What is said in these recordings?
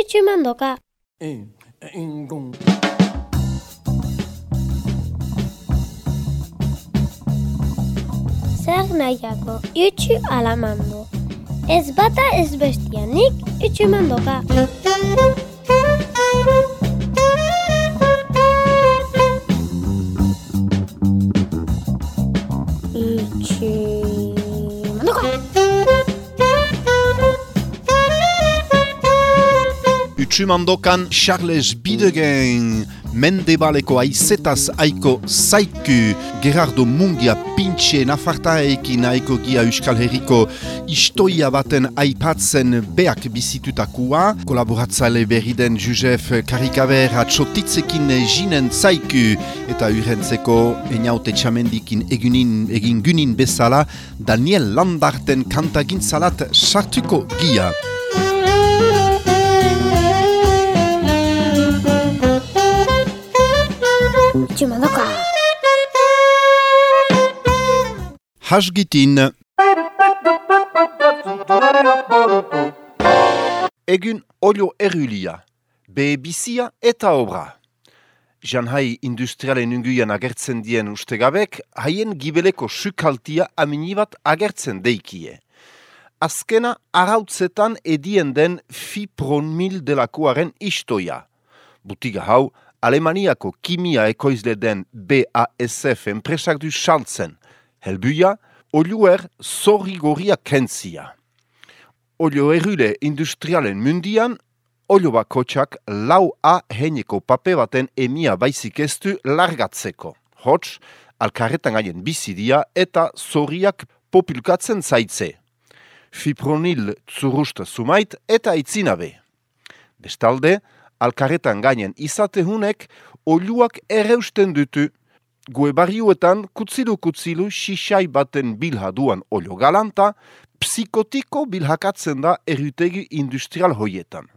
itxumandoka. E, engon. Zer nahiako, itxu alamando. Ez bata ez bestianik itxumandoka. Itxumandoka. Utsumandokan Charles Bidegen, Mendebaleko aizetaz aiko zaiku, Gerardo Mungia pintxe nafartaekin aiko gia Euskal Herriko istoia baten aipatzen beak bizitutakua, kolaboratzaile berriden Josef Karikaber atxotitzekin jinen zaiku, eta urentzeko eniaute txamendikin egunin, egin gunin bezala, Daniel Landarten kantagintzalat sartuko gia. Itxumandoka. Hasgitin. Egun olio erulia, be eta obra. Janhai industrialen unguian agertzen dien ustegabek, haien gibeleko sukaltia aminibat agertzen deikie. Azkena arautzetan edien den fipronmil delakoaren istoia. Butiga hau, Alemaniako kimia ekoizle den BASF enpresak du saltzen. Helbuia, oluer zorrigoria kentzia. Olio erule industrialen mundian, olio bakotxak lau A heineko pape baten emia baizik eztu largatzeko. Hots, alkarretan gaien bizidia eta zorriak populkatzen zaitze. Fipronil zurusta sumait eta itzinabe. Bestalde, alkarretan gainen izatehunek oluak erreusten dutu. Gue barriuetan kutzilu-kutzilu xixai baten bilha duan olio galanta, psikotiko bilhakatzen da erutegi industrial hoietan.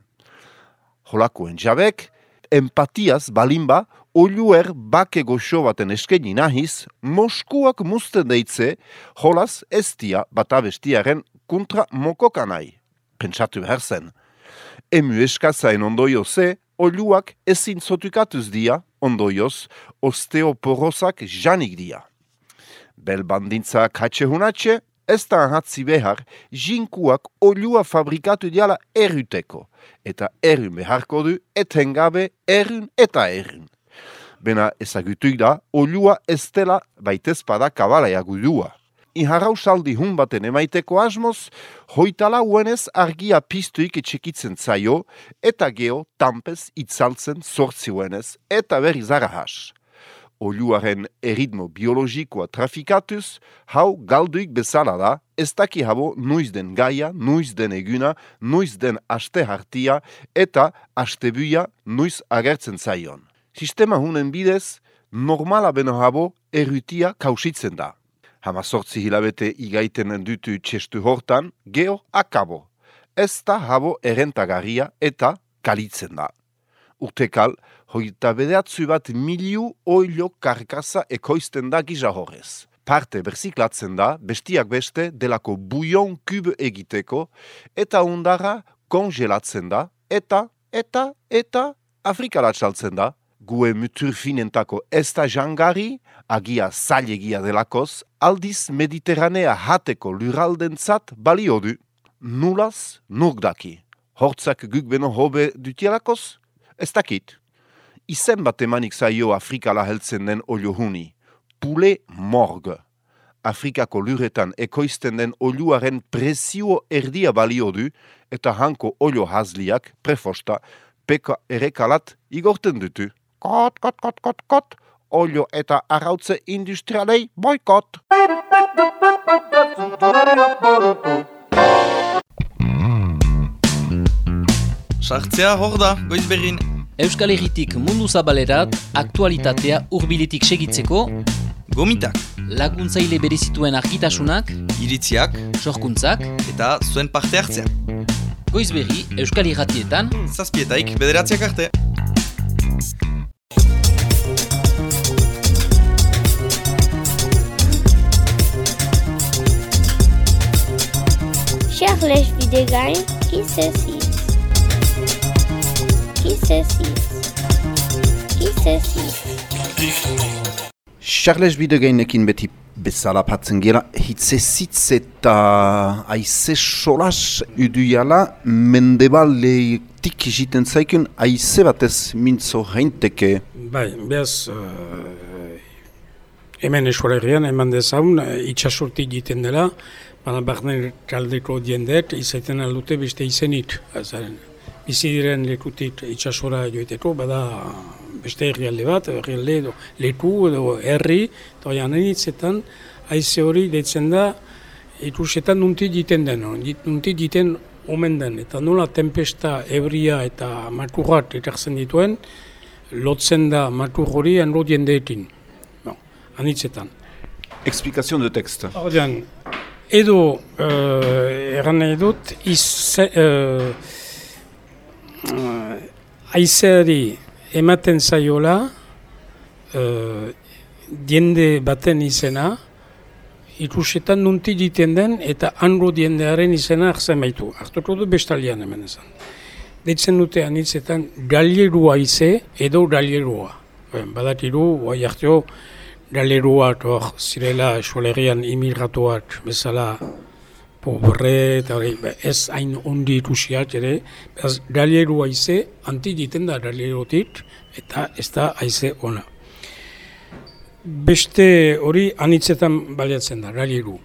Holakoen jabek, empatiaz balimba, oluer bake goxo baten eskeni nahiz, Moskuak musten deitze, holaz estia batabestiaren kontra mokoka nahi. Pentsatu behar zen. Emu eskazain ondoio ze, oluak ezin zotukatuz dia, ondoioz, osteoporozak janik dia. Belbandintza katxe hunatxe, ez da ahatzi behar, jinkuak olua fabrikatu diala eruteko, eta erun beharko du etengabe erun eta erun. Bena ezagutuik da, olua ez dela baitezpada kabalaia gudua. Iharrau saldi hun baten emaiteko asmoz, hoitala uenez argia piztuik etxekitzen zaio, eta geo tampez itzaltzen sortzi uenez, eta berri zara has. Oluaren eritmo biologikoa trafikatuz, hau galduik bezala da, ez daki habo nuiz den gaia, nuiz den eguna, nuiz den aste hartia, eta astebuia nuiz agertzen zaion. Sistema hunen bidez, normala beno habo errutia kausitzen da. Hama sortzi hilabete igaiten dutu txestu hortan, geho akabo. Ez da habo errentagarria eta kalitzen da. Urtekal, hoita bedeatzu bat miliu oilo karkasa ekoizten da gisa horrez. Parte berziklatzen da, bestiak beste, delako buion kub egiteko, eta undara kongelatzen da, eta, eta, eta, Afrikara txaltzen da, gue mutur finentako ez da jangari, agia zailegia delakoz, aldiz mediterranea hateko luraldentzat balio du. Nulaz, nuk daki. Hortzak guk beno hobe dutielakoz? Ez dakit. Izen bat emanik zaio Afrikala heltzen den oliohuni. Pule morg. Afrikako luretan ekoizten den oluaren prezio erdia balio du, eta hanko olio hazliak, prefosta, peka erekalat igorten dutu. Kot, kot, kot, kot, kot, olio eta arrautze industrialei boikot. Sartzea hor da, goiz berrin. Euskal Herritik mundu zabalerat aktualitatea hurbiletik segitzeko Gomitak, laguntzaile berezituen argitasunak, iritziak sorkuntzak, eta zuen parte hartzea. goiz berri Euskal Herratietan Zazpietaik bederatziak arte. Charles Videgain, ICC. Izezi. Izezi. Charles Bidegainekin beti bezala patzen gira, hitzezitz eta aize solas uduiala mendebaletik egiten zaikun aize batez mintzo heinteke. Bai, behaz, uh, hemen esualerrian, eman dezaun, uh, itxasortik egiten dela, baina barnen kaldeko diendet, izaiten aldute beste izenit. Azaren, bizi diren lekutik itxasora joiteko, bada beste herrialde bat, herrialde edo leku edo herri, eta oian hitzetan, haize hori deitzen da, ikusetan nunti egiten den, nunti egiten omen den, eta nola tempesta, ebria eta makurrat ekartzen dituen, lotzen da makur hori enro diendeekin. Bon, anitzetan. Explicación de texte. Ordean, edo, uh, erran nahi dut, izze, uh, uh, aizeari ematen zaiola, uh, diende baten izena, ikusetan nunti egiten den eta ango diendearen izena hartzen baitu. Artuko du bestalian hemen esan. Deitzen dute anitzetan galerua ize edo galerua. Ben, badakiru, guai hartio, galeruak hor zirela esualerian imigratuak bezala pobre eta hori, ez hain ondi ikusiak ere, beraz galerua ize, anti egiten da galerotik eta ez da aize ona. Beste hori anitzetan baliatzen da, galeru.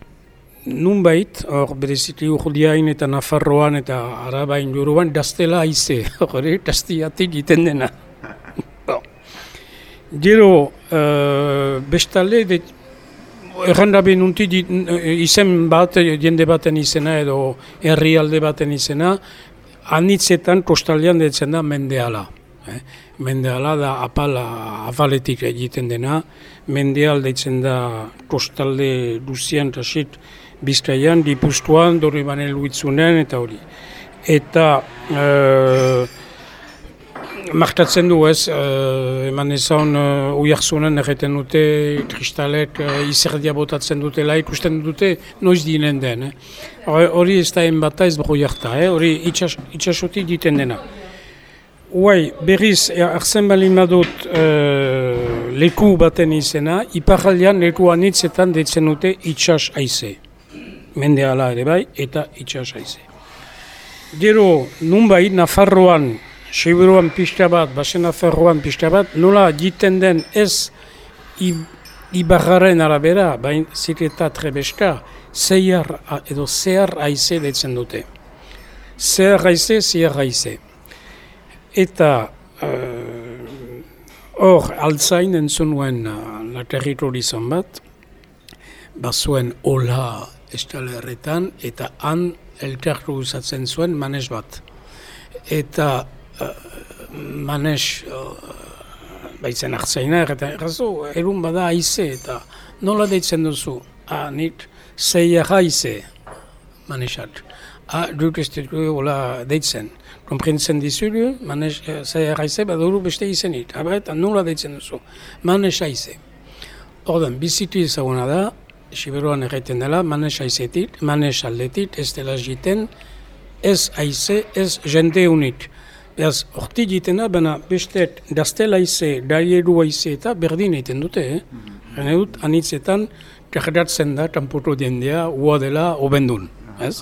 Nunbait, hor bereziki urdiain eta Nafarroan eta Arabain juruan, daztela aize, hori, daztiatik egiten dena. Gero, uh, bestalde, de, errandabe nunti di, izen bat, jende baten izena edo herrialde baten izena, anitzetan kostaldean detzen da mendeala. Eh? Mendeala da apala, afaletik egiten dena, mendeal deitzen da kostalde duzian tasit bizkaian, dipuztuan, dori banen luitzunen eta hori. Eta uh, martatzen du ez, uh, eman ezan uh, uiarzunen erreten dute, kristalek uh, izerdia botatzen dutela, ikusten dute noiz dinen den. Eh? Hori ez da enbata ez bro jarta, eh? hori itxas, itxasotik diten dena. Uai, berriz, arzen balin badut uh, leku baten izena, iparraldean leku anitzetan deitzen dute itxas aize. Mende ala ere bai, eta itxas aize. Gero, nunbait, Nafarroan, Sibiruan pista bat, basen Nafarroan pista bat, nola egiten den ez ibarraren arabera, bain zireta trebeska, zeiar edo zehar aize deitzen dute. Zehar aize, zehar aize eta hor uh, altzain entzun nuen uh, la territori izan bat, bazuen ola estalerretan eta han elkartu usatzen zuen manes bat. Eta manes uh, baitzen hartzaina, eta errazu, erun bada aize eta nola deitzen duzu? Ah, nit, zeia haize, manesat. Ah, duk ez hola deitzen konprentzen dizuru, manes eh, zai erraize, baduru beste izenit. Haba eta nula deitzen duzu, manes aize. Ordan, bizitu ezaguna da, Siberuan erraiten dela, manes aizetit, manes aldetit, ez dela jiten, ez aize, ez jende unit. Beaz, orti jitena, baina beste daztela aize, daieru aize eta berdin egiten dute, eh? Mm dut, anitzetan, karratzen da, kanpoto diendea, ua dela, obendun, ez?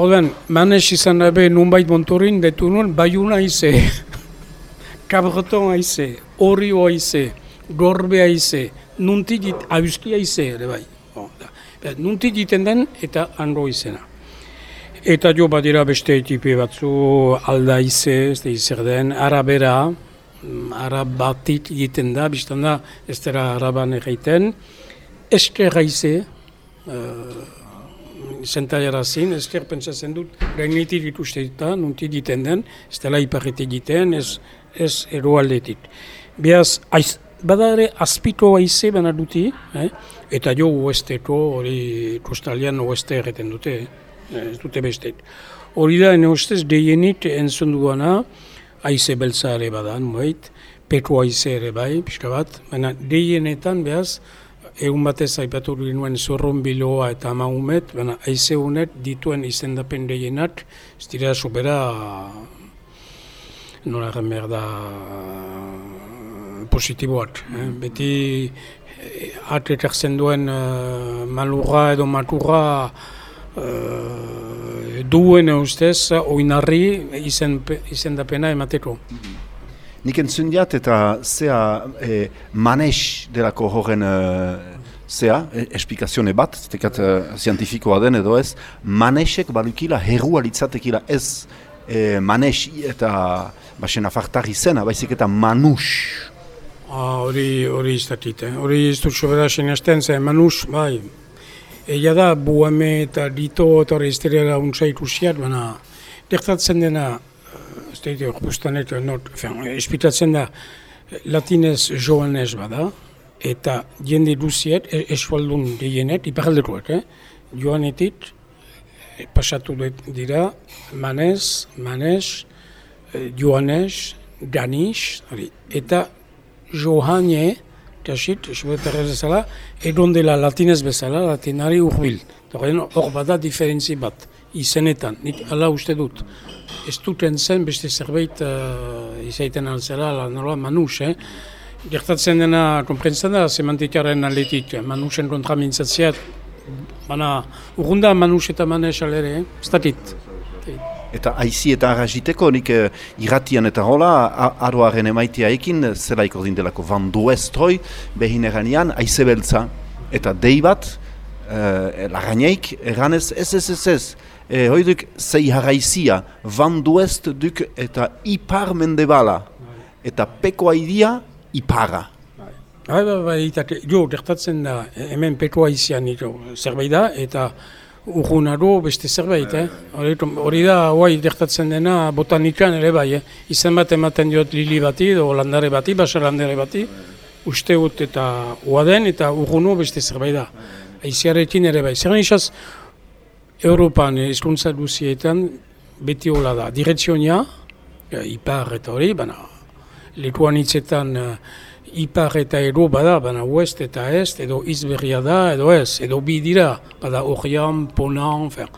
Ordan, manes izan dabe nunbait montorin, detu nuen, baiuna aize, kabreton aize, orio aize, gorbe aize, nunti dit, abuski aize, ere bai. Nunti diten den eta anro izena. Eta jo badira beste etipe batzu alda aize, ez da izer den, arabera, arabatit egiten da, biztan da, ez dara araban egiten, esker aize, uh, zentaiara zin, ezker pentsatzen dut, gainetik ikuste eta, nunti diten den, ez dela iparrete egiten, ez, ez eroaldetik. Beaz, aiz, bada ere, azpiko aize baina duti, eh? eta jo uesteko, hori kostalian ueste erreten dute, eh? Ez dute bestet. Hori da, ene ustez, deienik entzun duana, aize beltza ere badan, moit, peko aize ere bai, pixka bat, baina deienetan, behaz, egun batez aipatu nuen zorron biloa eta amagumet, baina aize honet dituen izendapen deienak, ez dira sobera nola erran behar da positiboak. Eh? Beti eh, atletak duen uh, malurra edo maturra uh, duen ustez oinarri izen, izen da pena emateko. Nik entzun diat eta zea e, manes delako horren e, zea, e, esplikazione bat, tekat e, zientifikoa den edo ez, manesek balukila herua litzatekila ez e, manes eta basen afartar izena, baizik eta manus. Ah, hori hori izatit, eh? hori ez dut sobera sinazten, ze manus, bai, Egia da, buame eta dito eta hori izteriara untsa ikusiat, baina dektatzen dena, ez da ito, not, espitatzen da, latinez joanez bada, eta jende duziet, e, esfaldun gehienet, iparaldekoak, eh? joanetit, e, pasatu dira, manez, manez, e, joanez, daniz, eta johane, kasit, esbetarra bezala, egon dela latinez bezala, latinari urbil. Hor bada diferentzi bat, izenetan, nik ala uste dut. Ez duten zen beste zerbait uh, izaiten altzera, la nola manus, eh? Gertatzen dena, komprentzen da, semantikaren aletik, manusen kontra mintzatzeat, baina urrunda manus eta manes alere, eh? Statit. Eta aizi eta arraziteko, nik eh, irratian eta hola, aroaren emaitia ekin, zela ikordin delako van duestroi, behin eranean, aize beltza. Eta dei bat, eh, laganeik, eranez, ez, ez, ez, ez. E, hoiduk, zei haraizia, van duest duk eta ipar mendebala. Eta peko haidia, ipara. Bai, bai, bai, eta, jo, dertatzen da, hemen peko haizian, zerbait da, eta urgunaro beste zerbait, eh? Hori da, hoai dertatzen dena botanikan ere bai, eh? Izen bat ematen diot lili bati, edo landare bati, basa landare bati, uste gut eta uaden eta urguno beste zerbait da. Aiziarekin ere bai. Zer nisaz, Europan eskuntza duzietan beti hola da. Direzionia, ipar eta hori, baina lekuan hitzetan ipar eta edo bada, baina oest eta est, edo izberria da, edo ez, edo bi dira, bada orian, ponan, fer,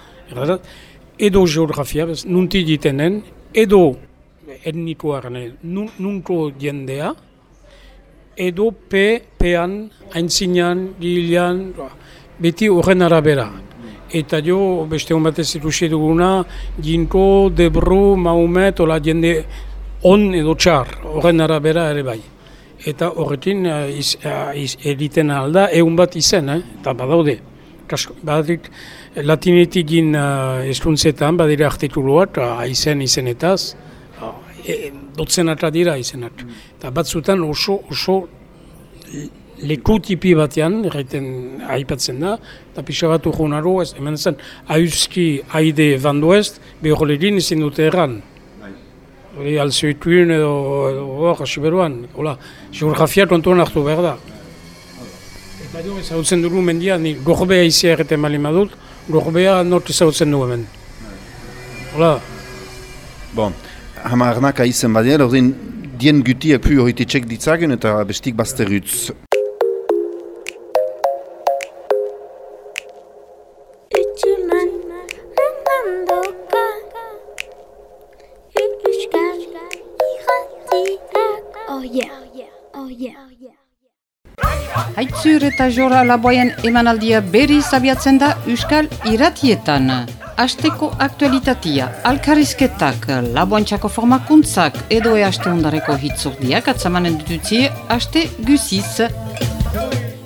edo geografia, bez, nunti ditenen, edo etnikoaren, nun, nunko jendea, edo pe, pean, haintzinan, gilean, beti horren arabera. Eta jo, beste hon batez ikusi duguna, ginko, debru, maumet, ola jende on edo txar, horren arabera ere bai eta horretin uh, iz, uh, egiten alda egun bat izen, eh? eta badaude. Badik, latinetik gin uh, eskuntzetan, badire artikuluak, uh, izen izenetaz, uh, e, dotzen ata dira izenak. Eta batzutan oso, oso leku tipi batean, erraiten aipatzen da, eta pixka bat urgunaro, ez, hemen zen, hauzki haide banduest, behor legin izin dute erran. Hori alzioituin edo, edo hor, asiberuan, hola, geografia kontuan hartu behar da. Eta jo, ezagutzen dugu mendia, ni gorbea izia erreten bali madut, gorbea not ezagutzen dugu hemen. Hola. Bon, hama arnaka izen badiel, ordin, dien gutiak pu horiti txek ditzagen eta bestik bazterutz. Aitzur eta jora laboien emanaldia berri zabiatzen da Euskal Iratietan. Asteko aktualitatia, alkarizketak, laboantxako formakuntzak edo e aste hundareko hitzordiak atzamanen ditutzie aste guziz.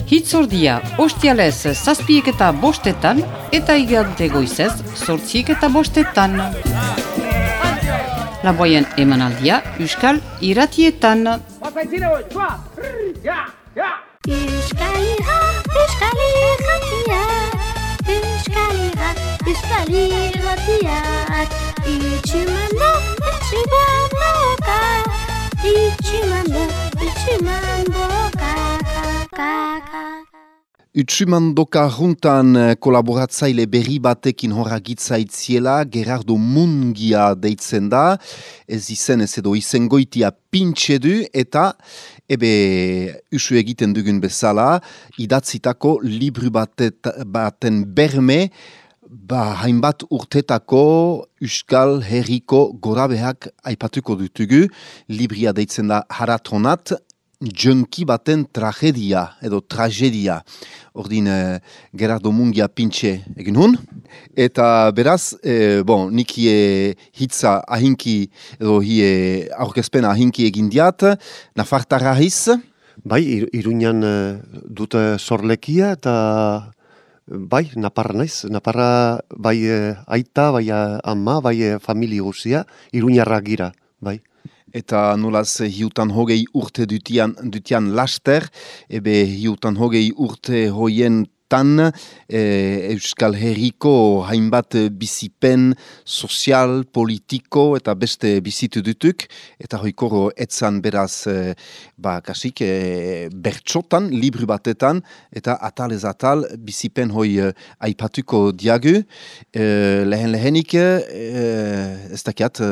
Hitzordia, ostialez zazpiek eta bostetan eta igante goizez sortziek eta bostetan. Laboien emanaldia Euskal Iratietan. Euskalira, Euskalira tiak Euskalira, Euskalira tiak Itximando, itximando ka. Itximando, itximando ka ka ka Utsumandoka juntan eh, kolaboratzaile berri batekin horra gitzaitziela, Gerardo Mungia deitzen da, ez izen ez edo izen goitia pintxe du, eta ebe usu egiten dugun bezala, idatzitako libru batet, baten berme, Ba, hainbat urtetako Euskal Herriko gorabeak aipatuko dutugu, libria deitzen da haratonat, junki baten tragedia edo tragedia. Ordin eh, Gerardo Mungia pintxe egin hun. Eta beraz, eh, bon, nik hie hitza ahinki edo hie aurkezpena ahinki egin diat, nafartarra hiz. Bai, ir, iruñan eh, dute sorlekia eta bai, naparra naiz. Naparra bai eh, aita, bai eh, ama, bai eh, famili guzia, iruñarra gira, bai. Eta nolaz hiutan hogei urte dutian, dutian laster, ebe hiutan hogei urte hoien tan e, Euskal Herriko hainbat bizipen sozial, politiko eta beste bizitu dutuk, eta hoikoro etzan beraz e, ba, kasik e, bertxotan, libru batetan, eta atal ez atal bizipen hoi e, aipatuko diagu. E, lehen lehenik, e, ez dakiat, e,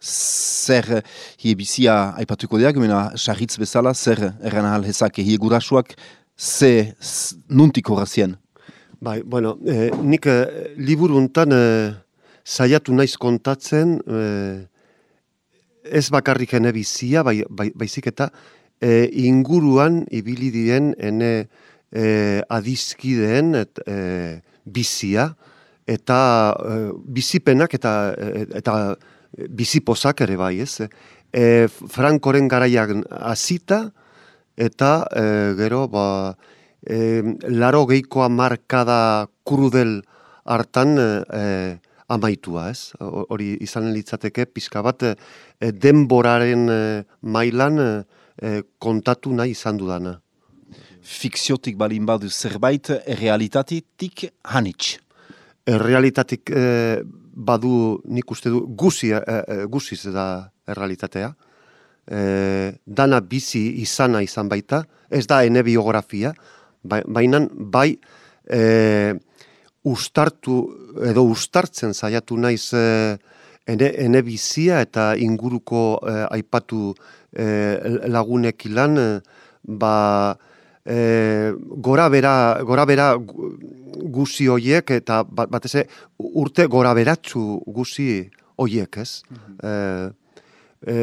zer hie bizia aipatuko diagu, mena sarritz bezala, zer erran ahal hezak hie gurasuak, ze nuntik horazien? Bai, bueno, eh, nik eh, liburu untan eh, saiatu naiz kontatzen eh, ez bakarrik ene bizia, bai, bai, baizik eta eh, inguruan ibili diren ene eh, adizkideen et, eh, bizia eta eh, bizipenak eta eh, eta bizipozak ere bai, ez? Eh, Frankoren garaiak hasita, eta e, gero ba, e, laro geikoa markada krudel hartan e, amaitua, ez? Hori izan litzateke pizka bat e, denboraren e, mailan e, kontatu nahi izan dudana. Fikziotik balin badu zerbait, realitatetik hanitz. Realitatik e, badu nik uste du guzi, e, e, guziz da errealitatea e, dana bizi izana izan baita, ez da ene biografia, baina bai e, ustartu edo ustartzen saiatu naiz e, ene, ene bizia eta inguruko e, aipatu e, lagunek ilan, e, ba e, gora bera, gora bera guzi hoiek eta batez urte gora beratzu guzi hoiek, ez? Mm e,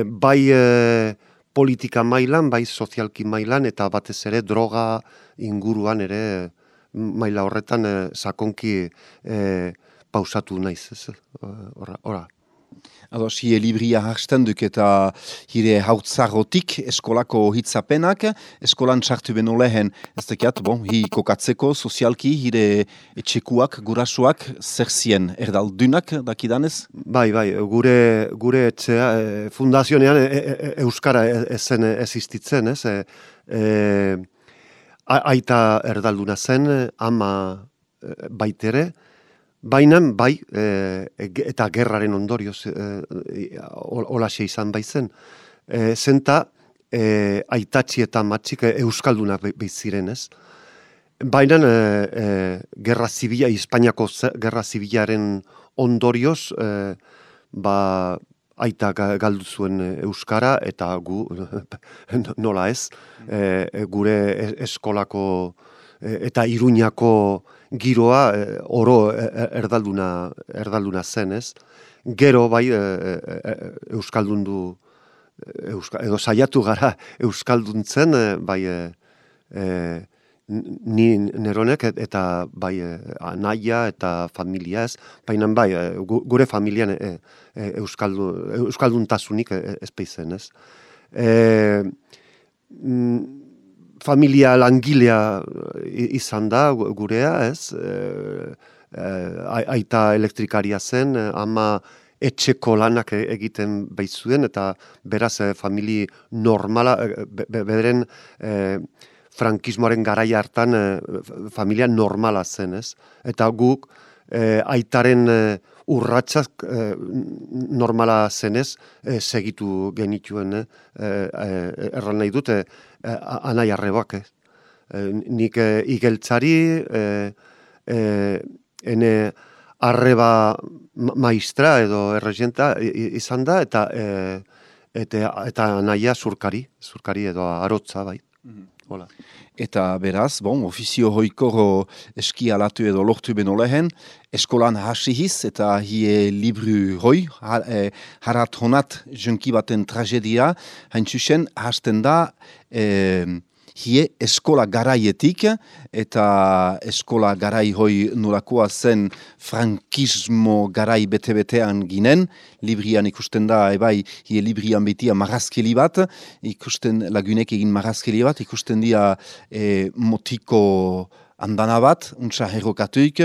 bai e, politika mailan, bai sozialki mailan, eta batez ere droga inguruan ere maila horretan e, sakonki e, pausatu naiz, ez? Ora, ora. Ados, hie libria hasten duk eta hire hautzarotik eskolako hitzapenak, eskolan txartu beno lehen, ez tekiat, bon, hi kokatzeko sozialki, hire etxekuak, gurasuak, zer zien erdaldunak dakidanez? Bai, bai, gure, gure etxea, e, fundazionean e, e, e Euskara ezen ez existitzen, ez? E, aita erdalduna zen, ama baitere, Baina, bai, e, eta gerraren ondorioz e, olaxe izan baizen, e, zenta e, aitatxi eta matxik e, euskaldunak ziren ez. Baina, e, e, gerra zibila, Espainiako gerra zibilaren ondorioz, e, ba, aita galdu zuen euskara eta gu, nola ez, e, gure eskolako eta iruñako giroa e, oro e, e, erdalduna, erdalduna zen, ez? Gero bai e, euskaldundu edo saiatu gara euskalduntzen bai e, ni neronek eta bai anaia eta familia ez, baina bai gure familian e, euskalduntasunik ez peizen, ez? E, familia langilea eh, izan da gurea, ez? E, aita elektrikaria zen, ama etxeko lanak e, egiten baitzuen, eta beraz e, famili normala, be, bederen frankismoaren garaia hartan familia normala zen, ez? Eta guk aitaren e, urratsak normala zenez segitu genituen, erran nahi dute, eh, anai arrebak, ez. Eh, nik eh, igeltzari, eh, eh, ene arreba maistra edo erregenta izan da, eta, eh, eta, eta anaia zurkari, zurkari edo arotza, bai. Mhm. Hola. Eta beraz, bon, ofizio hoikoro eski alatu edo lortu beno lehen, eskolan hasihiz eta hie libru hoi, ha, e, harat honat baten tragedia, hain txusen hasten da e, hie eskola garaietik eta eskola garai hoi nolakoa zen frankismo garai bete-betean ginen, librian ikusten da, ebai, hie librian betia marrazkeli bat, ikusten lagunek egin marrazkeli bat, ikusten dia e, motiko andana bat, untsa herrokatuik,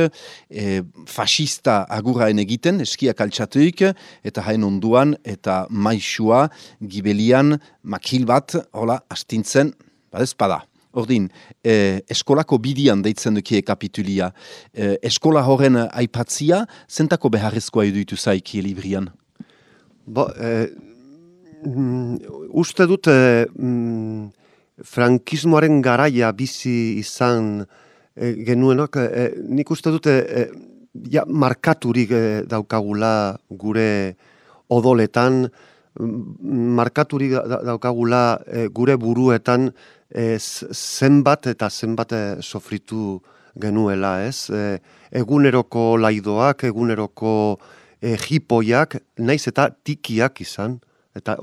e, fascista aguraen egiten, eskiak altxatuik, eta hain onduan, eta maixua, gibelian, makil bat, hola, astintzen, Ba ez bada. Ordin, eh, eskolako bidian deitzen dukie kapitulia. Eh, eskola horren aipatzia, zentako beharrezkoa eduitu zaiki librian? Bo, eh, mm, uste dut eh, mm, frankismoaren garaia bizi izan eh, genuenak, eh, nik uste dut eh, ja, markaturik eh, daukagula gure odoletan, mm, markaturik daukagula eh, gure buruetan, e, zenbat eta zenbat e, sofritu genuela, ez? E, eguneroko laidoak, eguneroko e, jipoiak, naiz eta tikiak izan, eta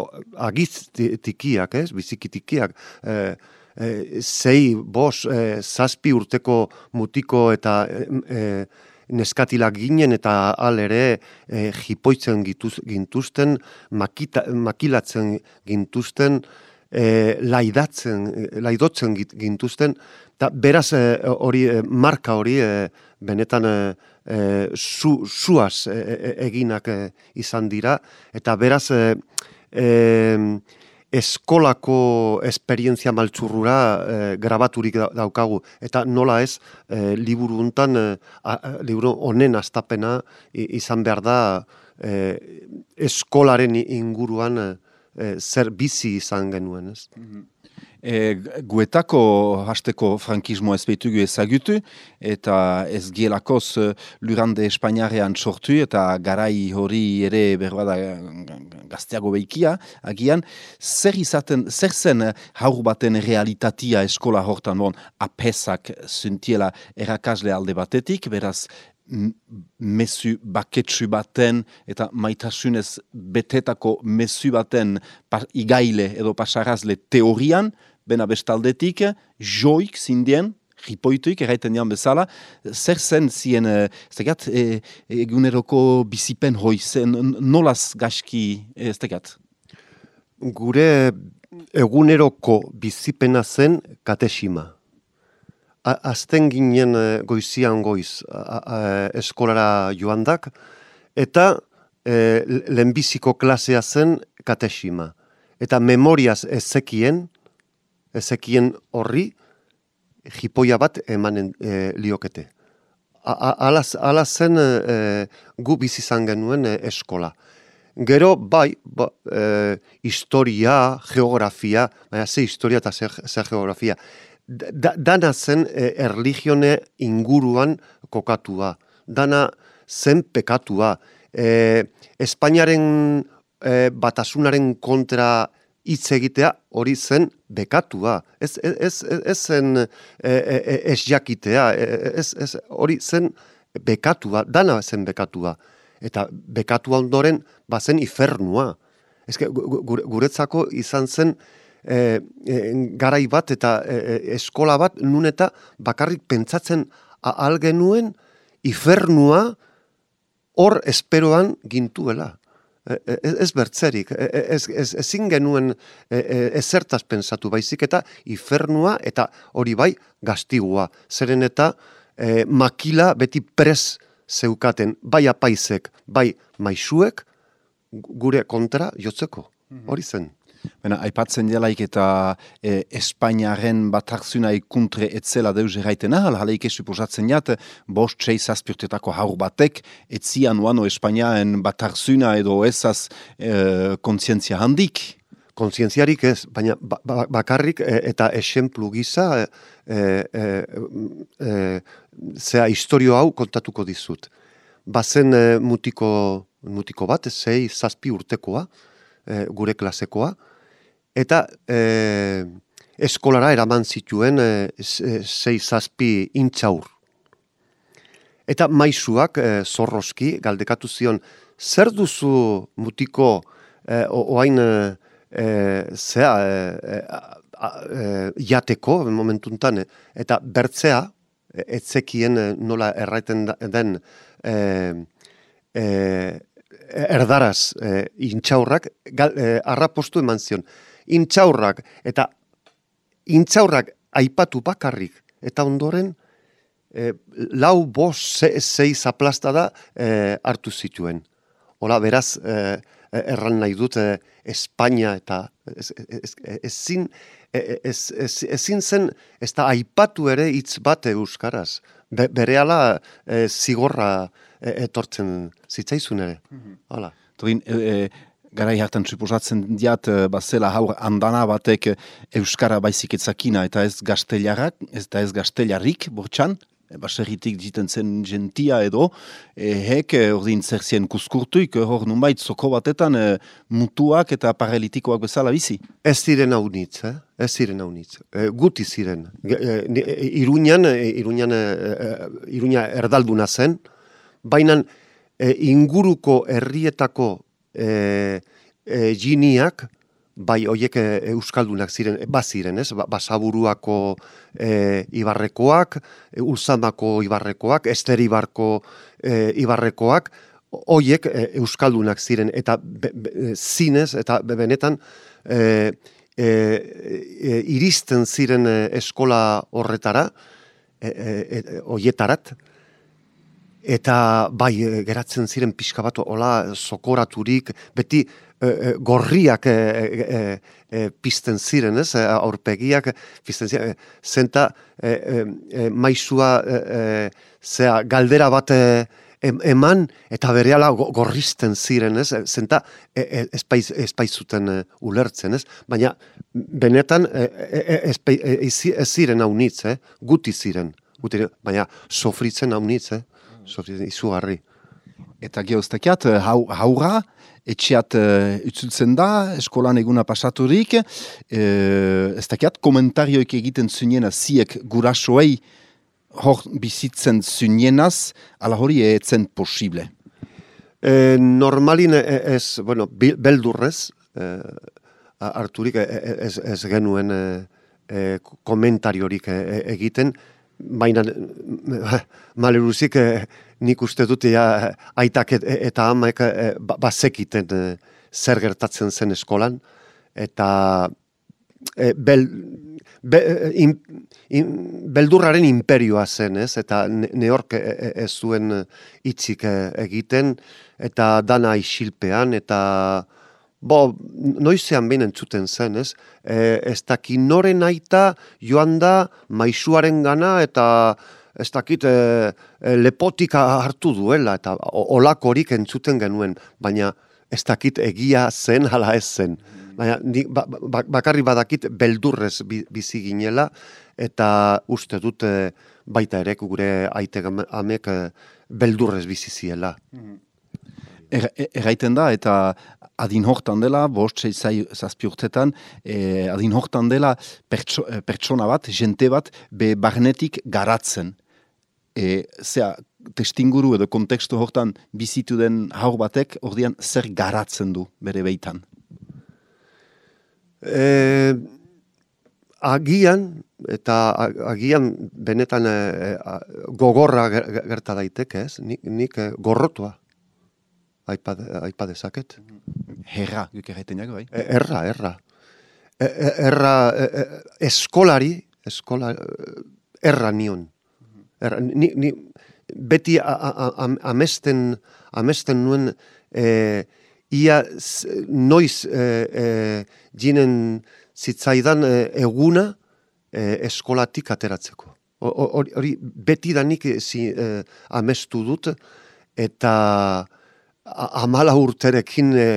agiz tikiak, ez? Biziki tikiak. E, e, zei, bos, e, zazpi urteko mutiko eta e, neskatilak ginen eta al ere e, jipoitzen gintuzten, makita, makilatzen gintuzten, e, laidatzen, e, laidotzen gintuzten, eta beraz e, hori e, marka hori e, benetan e, e, su, suaz eginak izan dira, eta beraz e, e, eskolako esperientzia maltzurrura e, grabaturik daukagu. Eta nola ez, e, liburu untan, e, liburu honen astapena izan behar da eskolaren inguruan e, zer bizi izan genuen, ez? E, guetako hasteko frankismo ez behitugu ezagutu, eta ez gielakoz eh, lurande Espainiarean sortu, eta garai hori ere berbada gazteago behikia, agian, zer izaten, zer zen haur baten realitatia eskola hortan, bon, apesak zuntiela erakasle alde batetik, beraz, mesu baketsu baten eta maitasunez betetako mesu baten igaile edo pasarazle teorian, bena bestaldetik, joik zindien, ripoituik, erraiten dian bezala, zer zen zien, e, zegat, e, eguneroko bizipen hoi, zen nolaz gaski, ez tegat? Gure eguneroko bizipena zen katesima azten ginen eh, goizian goiz eskolara joandak, eta e, lehenbiziko klasea zen katesima. Eta memoriaz ezekien, ezekien horri, jipoia bat emanen e, liokete. Ala zen e, gu bizizan genuen eskola. Gero, bai, ba, historia, geografia, baina ze historia eta ze, ze geografia, dana zen e, erligione inguruan kokatua. Dana zen pekatua. E, Espainiaren e, batasunaren kontra hitz egitea hori zen bekatua. Ez, ez, ez, zen e, e, ez jakitea, ez, ez, hori zen bekatua, dana zen bekatua. Eta bekatua ondoren bazen ifernua. Ez guretzako izan zen e, garai bat eta e, eskola bat nun eta bakarrik pentsatzen algenuen ifernua hor esperoan gintuela. Ez bertzerik, ez, ez, ezin genuen ezertaz pensatu baizik eta ifernua eta hori bai gaztigua. Zeren eta makila beti prez zeukaten, bai apaizek, bai maisuek, gure kontra jotzeko. Mhm. Hori zen. Bena, aipatzen jalaik eta e, Espainiaren bat hartzuna ikuntre etzela deus erraiten ahal, jaleik suposatzen jat, bost txei zazpirtetako haur batek, etzian uano Espainiaen bat hartzuna edo ezaz e, kontzientzia handik. Kontzientziarik ez, baina ba, ba, bakarrik e, eta esenplu gisa e, e, e, zea historio hau kontatuko dizut. Bazen e, mutiko, mutiko bat, zei zazpi urtekoa, e, gure klasekoa, Eta e, eskolara eraman zituen e, sei zazpi intxaur. Eta maisuak e, zorroski galdekatu zion, zer duzu mutiko e, oain e, e, zea e, e, jateko momentuntan, eta bertzea, etzekien nola erraiten den e, e, erdaraz e, intxaurrak, gal, arrapostu eman zion. Intxaurrak, eta intxaurrak aipatu bakarrik, eta ondoren, e, lau bos zei zaplasta da e, hartu zituen. Hola, beraz, e, erran nahi dut e, Espainia eta ezin ez, ez, ez, ez, zen, ez da aipatu ere hitz bat euskaraz. Be, berehala e, zigorra e, etortzen zitzaizun ere. Mhm. Hola. Torin, e, garai hartan suposatzen diat, bazela haur andana batek Euskara baizik etzakina eta ez gazteliarrak, ez da ez gazteliarrik, bortxan, E, baserritik jiten zen gentia edo, e, hek ordin zer zien kuskurtuik, hor nunbait zoko batetan e, mutuak eta paralitikoak bezala bizi. Ez ziren hau nitz, eh? ez ziren hau nitz. E, guti ziren. E, Iruñan, Iruñan, Iruña erdalduna zen, baina inguruko herrietako e, e, jiniak, bai hoiek e, euskaldunak ziren baziren, ez? Ba, basaburuako e, ibarrekoak, e, ulzamako ibarrekoak, esteribarko e, ibarrekoak, hoiek e, euskaldunak ziren eta be, zinez eta benetan e, e, e, iristen ziren eskola horretara, e, e, hoietarat, eta bai geratzen ziren pixka bat hola sokoraturik, beti e, e, gorriak e, e, e, pizten ziren, ez, aurpegiak pizten ziren, zenta e, e, maizua zea, galdera bat eman eta berehala gorrizten ziren, ez, zenta e, espaiz, espaizuten ulertzen, ez, baina benetan ez ziren haunitz, eh? guti ziren, guti, baina sofritzen haunitz, eh? Sofritzen izugarri. Eta geoztekiat, haura, etxeat uh, da, eskolan eguna pasaturik, uh, ez dakiat, komentarioik egiten zunena ziek gurasoei hor bizitzen zunenaz, ala hori etzen posible. E, normalin e, ez, bueno, beldurrez, e, harturik ez, ez genuen e, e, komentariorik egiten, baina maleruzik nik uste dut ja, aitak eta amaik e, ba, bazekiten e, zer gertatzen zen eskolan, eta e, bel, be, beldurraren imperioa zen, ez? eta neork ez zuen itzik egiten, eta dana isilpean, eta bo, noizean behin entzuten zen, ez? E, ez daki noren aita joan da maisuaren gana, eta ez dakit e, e, lepotika hartu duela eta olakorik entzuten genuen, baina ez dakit egia zen hala ez zen. Baina ni, ba, ba, bakarri badakit beldurrez bizi ginela eta uste dut e, baita ere gure aite amek e, beldurrez bizi ziela. Er, erraiten da, eta adin hortan dela, bost zai zazpi urtetan, adin hortan dela pertsona bat, jente bat, be barnetik garatzen e, zea, testinguru edo kontekstu hortan bizitu den haur batek, ordian zer garatzen du bere beitan? E, agian, eta agian benetan e, gogorra gerta daiteke, ez? Nik, nik e, gorrotua aipa dezaket. Herra, guk erretenak bai? E, erra, erra. E, e, erra, eskolari, eskola, erra nion. Er, ni, ni, beti amesten, amesten nuen e, ia noiz e, e, jinen zitzaidan eguna e, eskolatik ateratzeko. Hori beti danik zi, e, amestu dut eta amala urterekin e,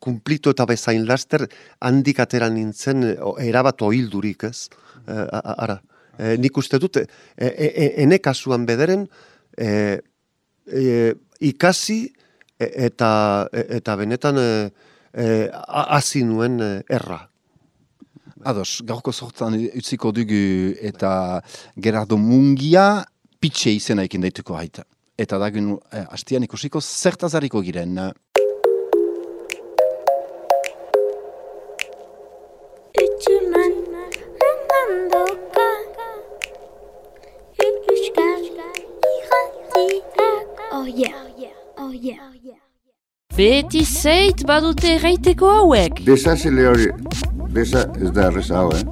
kumplitu eta bezain laster handik atera nintzen erabat oildurik ez. E, ara e, nik uste dut, e, e, e, ene kasuan bederen, e, e, ikasi eta, eta benetan e, e, nuen erra. Ados, gaurko sortzan utziko dugu eta Gerardo Mungia pitxe izena ekin daituko haita. Eta dagun eh, hastian ikusiko zertazariko giren. Ütümen Mandoka Üçgen Iratiak Oh yeah. Oh yeah. Beti zeit badute erraiteko hauek. Desa zile hori, desa ez da erreza hau, eh?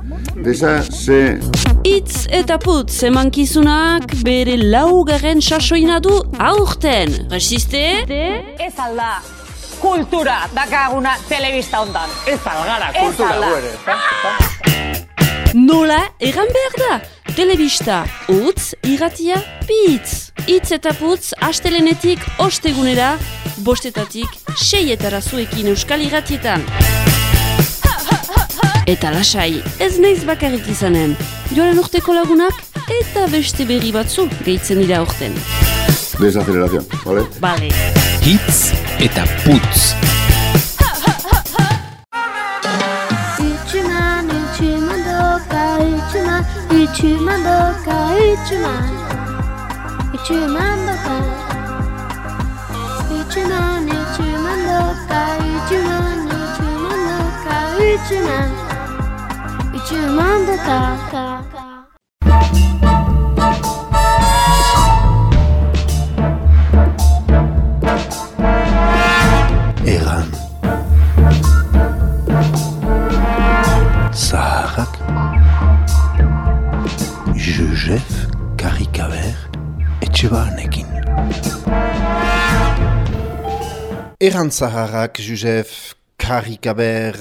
Desa ze... Itz eta putz emankizunak bere laugarren sasoina du aurten. Resiste? Ez alda kultura dakaguna telebista ondan. Ez algara kultura Nola egan behar da? Telebista, utz, irratia, pitz. Itz eta putz, astelenetik ostegunera, bostetatik seietara zuekin euskal irratietan. Eta lasai, ez naiz bakarrik izanen. Joaren urteko lagunak eta beste berri batzu gehitzen dira urten. Desaceleración, ¿vale? Bale. Hitz eta putz. Ütümen doka Ütümen Ütümen doka Ütümen Ütümen doka Ütümen Ütümen doka Ütümen Ütümen doka Ütümen Ütümen doka Eran. Zaharrak. Josef Karikaber etxe barnekin. Eran Zaharrak, Josef Karikaber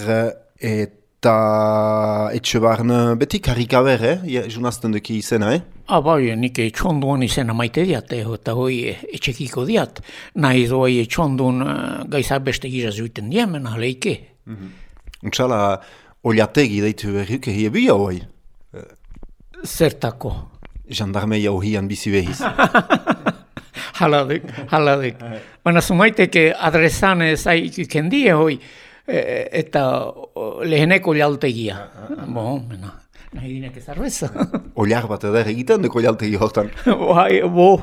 eta etxe barne, beti Karikaber, eh? Ja, Junazten duki izena, eh? Ah, bai, nik etxonduan izena maite diat, eh, eta hoi etxekiko diat. Nahi doi etxondun uh, gaizak beste gira zuiten diemen, aleike. Untsala, oliategi deitu berriuke hie bia hoi. Zertako. Jandarmeia hohian bizi behiz. Haladik, haladik. Baina zumaiteke adresan zai ikendie hoi, eh, eta leheneko jaltegia. Bo, mena, nahi dinek ez arreza. Oliar bat eder egiten deko jaltegi hortan. Bai, bo,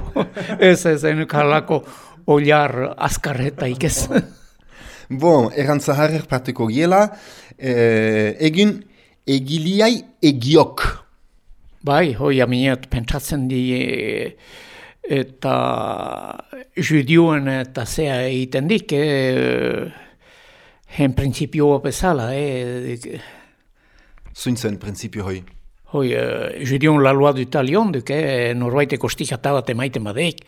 ez ez, enuk halako oliar azkarreta ikez. Bon, erran zaharrer parteko giela, eh, egin egiliai egiok. Bai, hoi aminet pentsatzen di e, eta judioen eta zea egiten dik, e, en principioa bezala, e, Zuintzen prinsipio hoi. hoi e, judion la loi du talion duk, e, norbaiteko stikata bat emaiten badeik,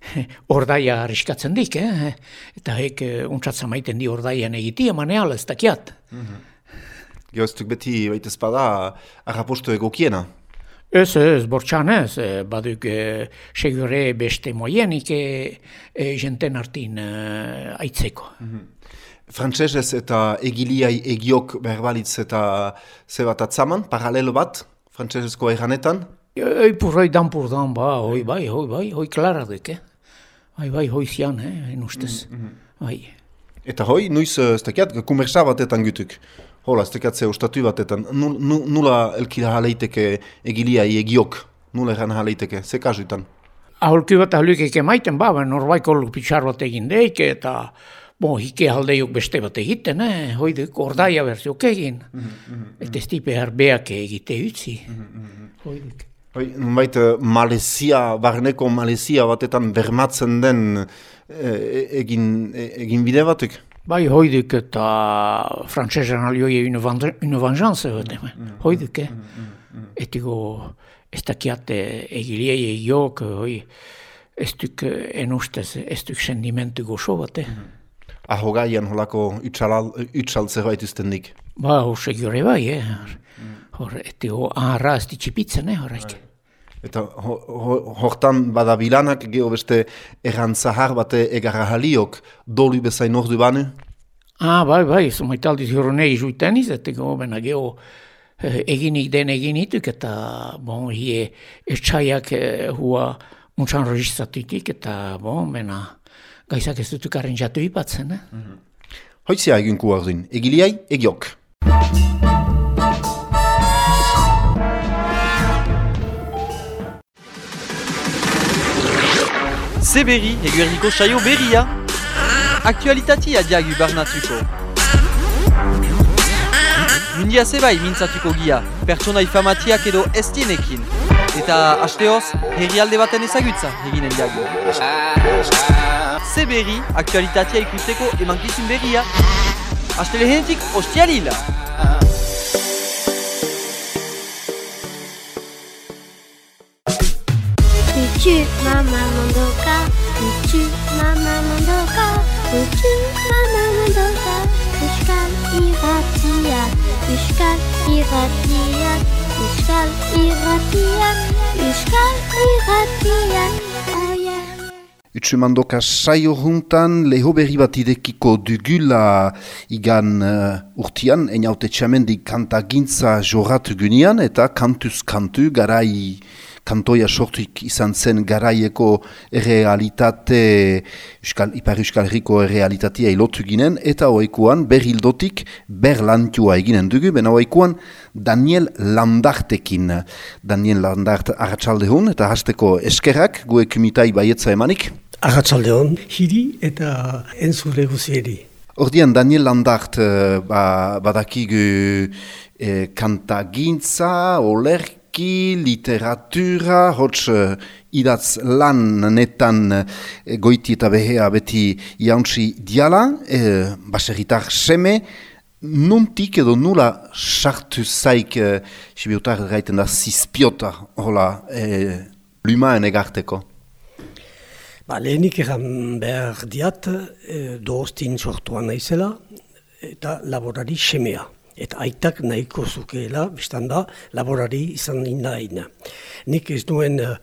ordaia arriskatzen dik, eh? eta hek e, untsatzen maiten di ordaian egitia maneala ez dakiat. Jo, ez duk beti baita espada arraposto egokiena. Ez, ez, bortxan ez, e, baduk e, segure beste moienik e, e, jenten artin e, aitzeko. Frantsesez eta egiliai egiok berbalitz eta ze bat atzaman, paralelo bat, frantsesezko erranetan. Oi purroi dan pur ba, hoi bai, hoi bai, hoi klara duk, eh? Bai, bai, hoi zian, eh, en ustez. Bai. Eta hoi, nuiz, ez dakiat, kumersa batetan gutuk. Hola, ez dakiat ze ostatu batetan. Nul, nu, nula elkira jaleiteke egiliai egiok, nula erran jaleiteke, ze kasuitan. Aholki bat ahlukek emaiten, ba, ben norbaiko luk pitxar bat egin deik, eta bo, hike aldeiok beste bat egiten, eh? hoi duk ordaia berziok egin. Eta ez tipe herbeak egite utzi. Hoi duk. Hoi, nunbait, eh, Malezia, barneko Malezia batetan bermatzen den eh, egin, e- egin bide batek. Bai, hoi duk eta frantsesan alioi une, vendre- une vengeance, mm, hoi duk, eh? Etiko ez dakiate egiliei egiok, hoi, ez duk eh, en ustez, ez duk sendimentu gozo bat, eh? Ahogaian holako utsal zerbait uztendik. Ba, hor jure bai, eh? Hor, etiko aharra ez ditxipitzen, eh, horrek. Eta ho, ho, hortan badabilanak geho beste erran zahar bate egarra jaliok dolu bezain ordu banu. Ah, bai, bai, zumaitaldiz jorronei juiten izeteko, bena geho eh, eginik den egin ituk, eta, bon, hie etxaiak eh, hua untsan registratutik, eta, bon, bena, gaizak ez dutu karren jatu ipatzen. Eh? Mm -hmm. Hoizia egin kuagzin, egiliai egiok. Zeberi eguerriko saio berria. Aktualitati adiagu barnatuko. Mundia zebai mintzatuko gia, pertsona ifamatiak edo estienekin. Eta asteoz, herrialde baten ezagutza eginen diagu. Eta asteoz, herrialde baten ezagutza eginen diagu. Zeberri, aktualitatea ikusteko emankizun berria. Astele genetik, ostialila! Tutu mama mondoka, tutu mama mondoka, tutu mama mondoka, Euskal irratia, Euskal irratia, Euskal irratia, Euskal irratia, oh yeah. Utsumandoka saio juntan leho berri bat idekiko dugula igan uh, urtian, eniaute txamendik kanta gintza jorratu gunean eta kantuz kantu garai kantoia sortuik izan zen garaieko realitate, Euskal, Ipar Euskal Herriko realitatea ilotu ginen, eta oikuan berrildotik berlantua eginen dugu, bena oikuan Daniel Landartekin. Daniel Landart arratsaldeun eta hasteko eskerrak, gue kumitai baietza emanik. Arratsaldeon, hiri eta entzule guzieri. Ordian Daniel Landart uh, ba, badakigu eh, kantagintza, olerk, Ki, literatura, hots uh, idatz lan netan goiti eta behea beti jauntzi diala, uh, baserritar seme, nuntik edo nula sartu zaik, uh, sibiotar gaiten da, zizpiota, hola, uh, lumaen egarteko. Ba, lehenik egan behar diat, e, doostin sortuan naizela, eta laborari semea eta aitak nahiko zukeela, biztan da, laborari izan inaina. Nik ez duen uh,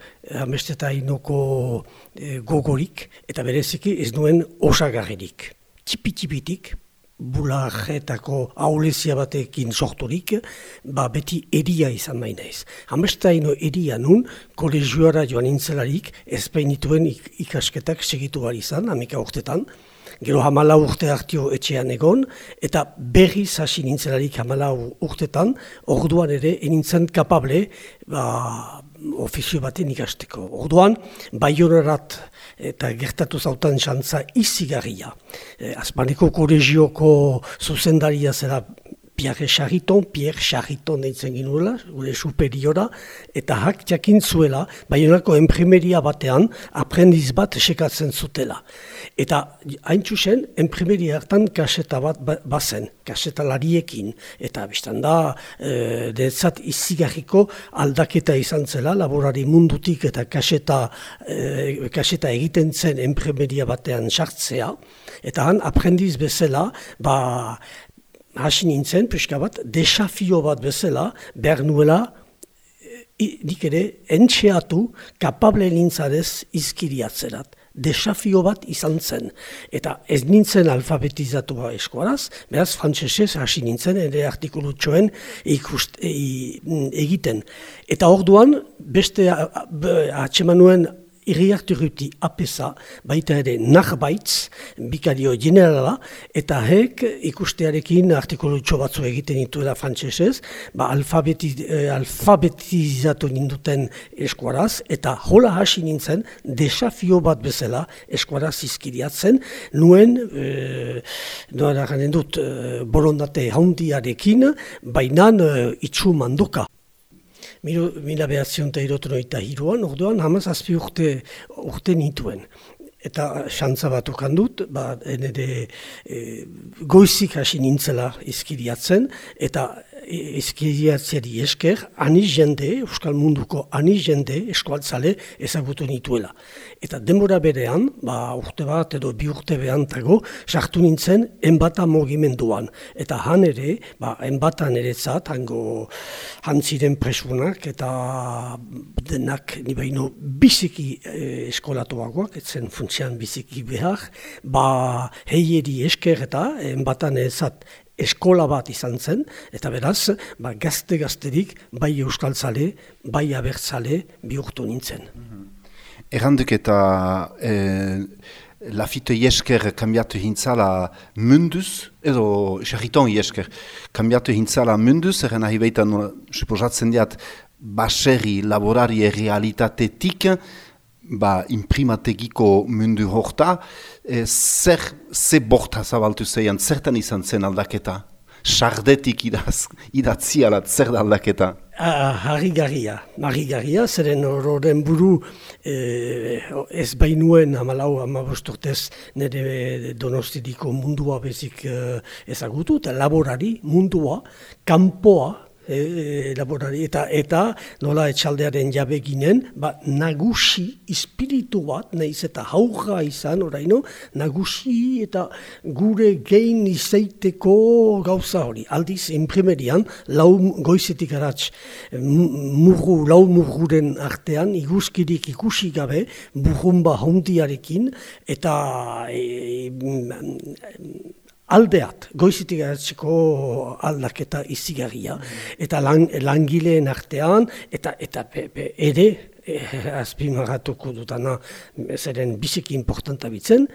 amesteta inoko uh, gogorik, eta bereziki ez duen osagarririk. Tipi-tipitik, bulajetako aulezia batekin sorturik, ba beti eria izan nahi naiz. Hamestaino eria nun, kolegioara joan intzelarik, ez ikasketak segitu izan, amika urtetan, Gero hamala urte hartio etxean egon, eta berri zasi nintzelarik hamala urtetan, orduan ere enintzen kapable ba, ofizio baten ikasteko. Orduan, bai eta gertatu zautan xantza izigarria. E, Azpaneko kolegioko zuzendaria zera Pierre Charriton, Pierre Charriton deitzen ginuela, gure superiora, eta hak jakin zuela, baionako enprimeria batean, aprendiz bat sekatzen zutela. Eta hain txusen, enprimeria hartan kaseta bat ba, bazen, kaseta lariekin, eta biztan da, e, detzat izigarriko aldaketa izan zela, laborari mundutik eta kaseta, e, kaseta egiten zen enprimeria batean sartzea, eta han aprendiz bezala, ba, hasi nintzen, pixka bat, desafio bat bezala, behar nuela, nik ere, entxeatu, kapable nintzarez izkiriatzerat. Desafio bat izan zen. Eta ez nintzen alfabetizatua eskuaraz, beraz, frantzesez hasi nintzen, ere artikulutxoen ikust, e, egiten. Eta orduan, beste atxemanuen irriarturuti apesa, baita ere baitz, bikario generala, eta hek ikustearekin artikulutxo batzu egiten dituela frantsesez, ba alfabetiz, eh, alfabetizatu ninduten eskuaraz, eta hola hasi nintzen desafio bat bezala eskuaraz izkiriatzen, nuen, e, noara dut, e, borondate haundiarekin, bainan e, itxu mandoka. Milo, mila behatzion eta irotu noita hiruan, orduan hamaz azpi urte, urte nituen. Eta xantza bat okan dut, ba, enede, e, goizik hasi nintzela izkiriatzen, eta ezkiriatziari esker, ani jende, Euskal Munduko ani jende eskualtzale ezagutu nituela. Eta denbora berean, ba, urte bat edo bi urte behantago, sartu nintzen enbata mogimenduan. Eta han ere, ba, enbatan ere zat, hango hantziren presunak eta denak nibaino biziki eh, eskolatuagoak, etzen funtsian biziki behar, ba, heieri esker eta enbatan ere zat eskola bat izan zen, eta beraz, ba, gazte-gazterik bai euskaltzale, bai abertzale bihurtu nintzen. Mhm. Erranduk eta e, lafite iesker kambiatu hintzala munduz, edo xerriton iesker kambiatu hintzala munduz, erren ahi behitan, suposatzen diat, baserri laborari realitatetik, ba, imprimategiko mundu horta, e, zer, ze borta zabaltu zeian, zertan izan zen aldaketa? Sardetik idatzi alat, zer da aldaketa? Ah, harrigarria, harrigarria, zeren horren buru eh, ez bainuen amalau amabostortez nire donostidiko mundua bezik eh, ezagutu, eta laborari mundua, kanpoa, e, laborari, eta eta nola etxaldearen jabe ginen, ba, nagusi espiritu bat, nahiz eta hauja izan, oraino, nagusi eta gure gein izaiteko gauza hori. Aldiz, imprimerian, lau goizetik aratz, murru, lau murruren artean, iguzkirik ikusi gabe, burrumba hondiarekin, eta e, aldeat, goizitik eratzeko aldaketa izigarria, eta lang, langileen artean, eta eta pe, pe, ere, eh, azpimagatuko dutana, zeren biziki importanta bitzen,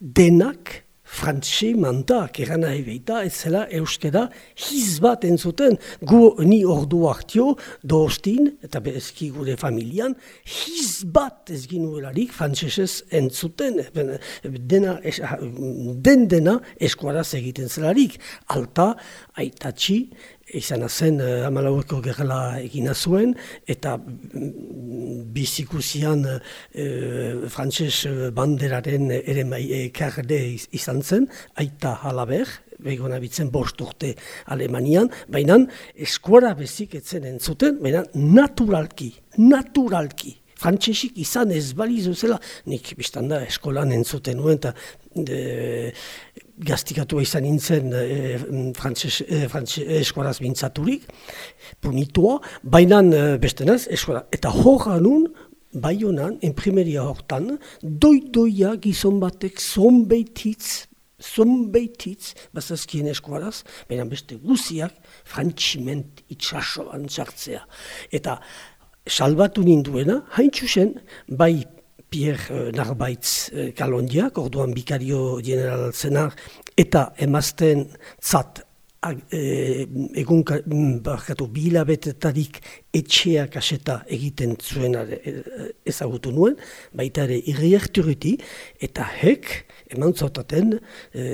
denak, frantxe mantak eran nahi behita, ez zela euskera hiz bat entzuten, gu ni ordu hartio, doostin, eta bezki gure familian, hiz bat ez ginuelarik frantzesez entzuten, dena, es, den dena eskuaraz egiten zelarik, alta, aitatxi, izan zen uh, amalaueko gerla egina zuen, eta bizikusian uh, frantses banderaren ere mai ekarde izan zen, aita halaber, begona bitzen bost urte Alemanian, baina eskuara bezik etzen entzuten, baina naturalki, naturalki, Frantsesik izan ez balizu zela, nik biztanda eskolan entzuten nuen, eta gaztikatu izan nintzen e, frantses, e, eskuaraz bintzaturik, punitua, baina e, bestenaz, eskuara. Eta horra nun, bai honan, enprimeria hortan, doi-doia gizon batek zonbeititz, zonbeititz, bazazkien eskuaraz, baina beste guziak frantximent itxasoan txartzea. Eta salbatu ninduena, hain txusen, bai Pierre uh, Narbaitz uh, Kalondiak, orduan bikario general zenar, eta emazten zat e, egun mm, barkatu bilabetetarik etxea kaseta egiten zuen ezagutu nuen, baita ere irriakturiti, eta hek, eman zautaten, e,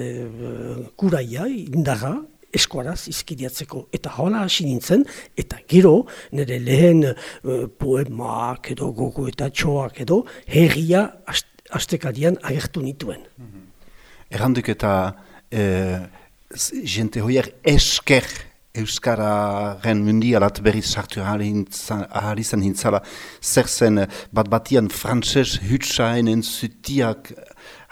kuraia, indaga, eskuaraz izkidiatzeko. Eta hola hasi nintzen, eta gero nire lehen uh, poemak edo gogo eta txoak edo herria astekadian agertu nituen. Mm. Erranduk eta eh, jente hoier esker Euskararen mundialat berriz sartu ahal izan hintzala, zer zen bat batian frantses hutsainen zutiak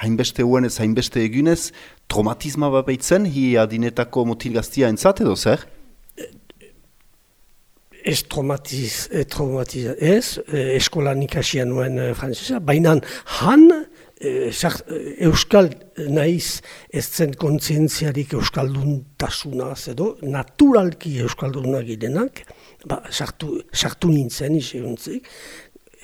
hainbeste uenez, hainbeste egunez, traumatisma bat behitzen, hi adinetako motil gaztia entzat edo zer? Ez traumatiz, traumatiz ez, eskolan ikasian nuen eh, frantzesa, baina han eh, euskal naiz ez zen kontzientziarik euskaldun tasunaz edo, naturalki euskalduna gidenak, ba, sartu, sartu nintzen iseguntzik,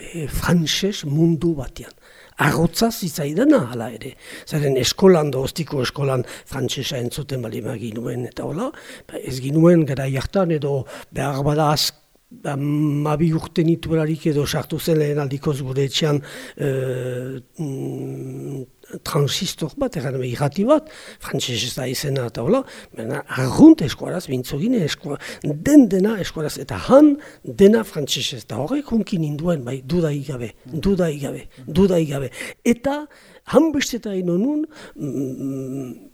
e, frantzes mundu batean arrotza zitzaidana hala ere. Zaren eskolan, dostiko eskolan frantsesa entzuten bali ginuen eta hola, ba, ez ginuen gara jartan edo behar bada azk Mabi urte nituelarik edo sartu zen lehen aldikoz gure etxean e, transistor bat, egan irrati bat, frantzese da izena eta hola, baina arrunt eskuaraz, bintzogine eskuaraz, den dena eskuaraz, eta han dena frantzese ez da horrek hunkin induen, bai, duda igabe, duda igabe, duda igabe. Eta han besteta ino nun, mm,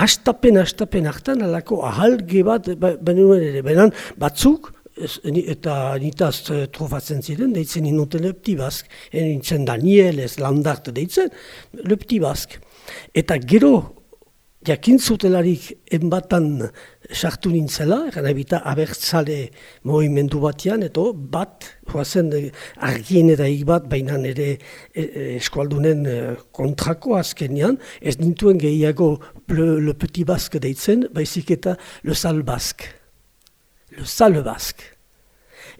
hastapen, hastapen hartan, alako ahalge bat, baina ere, baina batzuk, eta nitaz uh, trofatzen ziren, deitzen inoten lepti bask, nintzen Daniel ez landart deitzen, lepti bask. Eta gero, jakin zutelarik enbatan sartu nintzela, eran ebita abertzale movimendu batean, eto bat, joazen argien eta bat, baina nire e, e, eskualdunen e, kontrako azkenean, ez nintuen gehiago le, le petit bask deitzen, baizik eta le sal bask le sale bask.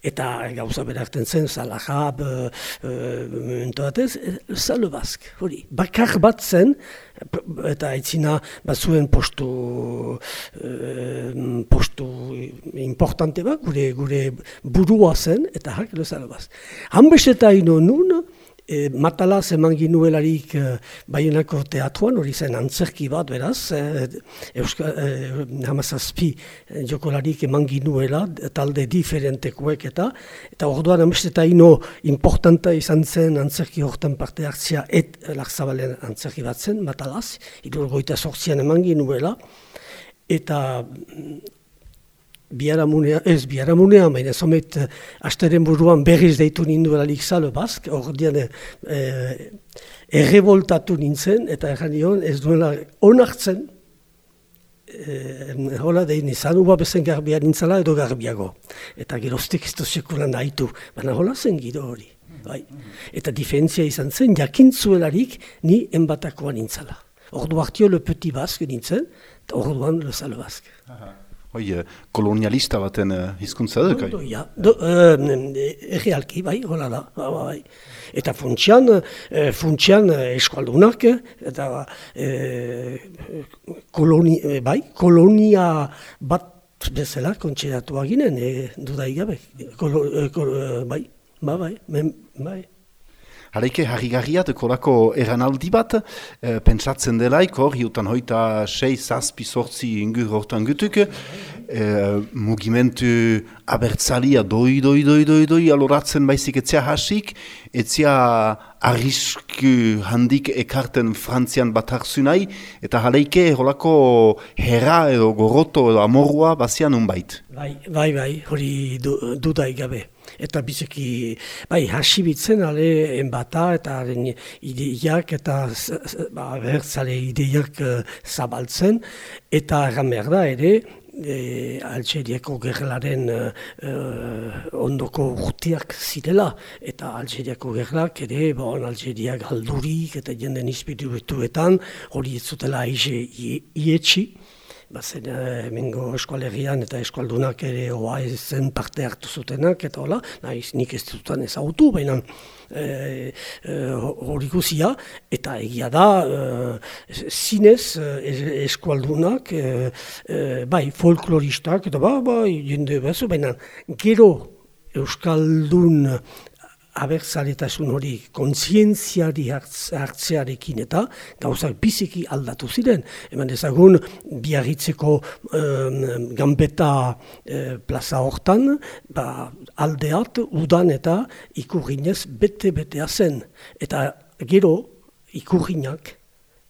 Eta gauza berakten zen, salahab, uh, uh, le sale bask. Hori, bakar bat zen, eta aitzina bat zuen postu, uh, postu importante bat, gure, gure burua zen, eta hak lezala baz. Hanbesteta ino nun, e, matalaz eman ginuelarik e, baienako teatuan, hori zen antzerki bat, beraz, e, Euska, e, hamazazpi e, jokolarik eman ginuela, talde diferentekoek eta, eta orduan hamesteta ino importanta izan zen antzerki hortan parte hartzia et lakzabalen antzerki bat zen, matalaz, idurgoita sortzian eman ginuela, eta biharamunea, ez biharamunea, baina zomet uh, asteren buruan berriz deitu ninduelarik zalo bazk, hor dian eh, errevoltatu nintzen, eta erran nion ez duela onartzen, eh, hola dein izan uba bezen garbia nintzala edo garbiago. Eta geroztik ez duzekulan nahitu, baina hola zen giro hori. Bai. Eta diferentzia izan zen, jakintzuelarik ni enbatakoa nintzala. Ordu hartio le petit bask nintzen, orduan le salo bask. Hoi, eh, kolonialista baten uh, hizkuntza duk, Do, ja, do, uh, bai, hola da, ba, ba, bai. Eta funtsian, funtsian eskualdunak, eta uh, koloni, bai, kolonia bat bezala kontxeratu aginen, e, dudai gabe, Kolo, uh, bai, ba, bai, men, bai. Haleike harrigarriat kolako eranaldi bat, e, pentsatzen delaik hor, hiutan hoita sei zazpi sortzi ingur hortan gutuk, e, mugimentu abertzalia doi, doi, doi, doi, doi, aloratzen baizik etzia hasik, etzia arrisku handik ekarten frantzian bat hartzunai, eta haleike holako herra edo goroto edo amorua bazian unbait. Bai, bai, bai, hori du, dudai gabe eta biziki, bai, hasibitzen ale enbata eta ideiak eta ba, bertzale ideiak uh, zabaltzen, eta erran behar da ere, e, Algeriako gerlaren uh, ondoko urtiak zirela, eta Algeriako gerlak ere, bon, Algeriak galdurik eta jenden izpitu betuetan, hori ez zutela aize ietxi, bazen e, emengo eskualerian eta eskualdunak ere oa zen parte hartu zutenak eta hola, nahiz nik ez dutan ezagutu, baina e, hori guzia, eta egia da e, zinez e, eskualdunak, e, bai folkloristak, eta ba, bai, jende bezu, baina gero Euskaldun abertzaletasun hori kontzientziari hartzearekin eta gauzak biziki aldatu ziren. Eman ezagun biarritzeko um, gambeta uh, plaza hortan, ba, aldeat udan eta ikurrinez bete-betea zen. Eta gero ikurrinak,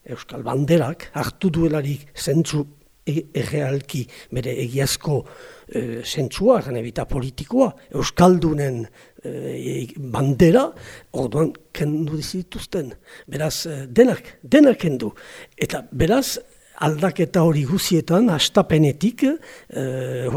Euskal Banderak, hartu duelarik zentzu e errealki bere egiazko e, zentzua, ebita politikoa, Euskaldunen e, bandera, orduan kendu dizituzten. Beraz, e, denak, denak kendu. Eta beraz, aldaketa hori guzietan, astapenetik, eh,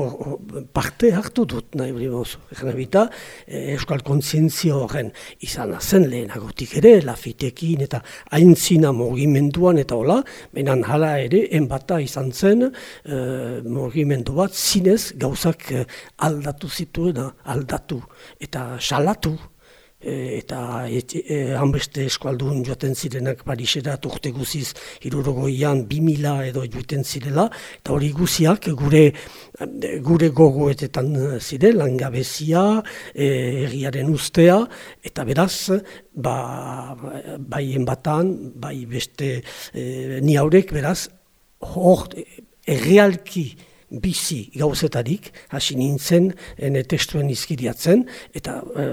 parte hartu dut, nahi hori mozu. Eh, Euskal kontzientzio horren izan zen lehenagotik ere, lafitekin eta aintzina mogimenduan eta hola, menan hala ere, enbata izan zen eh, mogimendu bat, zinez gauzak eh, aldatu zituena, aldatu eta salatu E, eta e, hanbeste eskualdun joaten zirenak Parisera urte guziz irurogoian bimila edo joaten zirela. Eta hori guziak gure gure gogoetetan zire langabezia e, egiaren ustea. Eta beraz ba, bai enbatan bai beste e, ni haurek beraz hor errealki bizi gauzetarik, hasi nintzen, ene testuen izkiriatzen, eta e,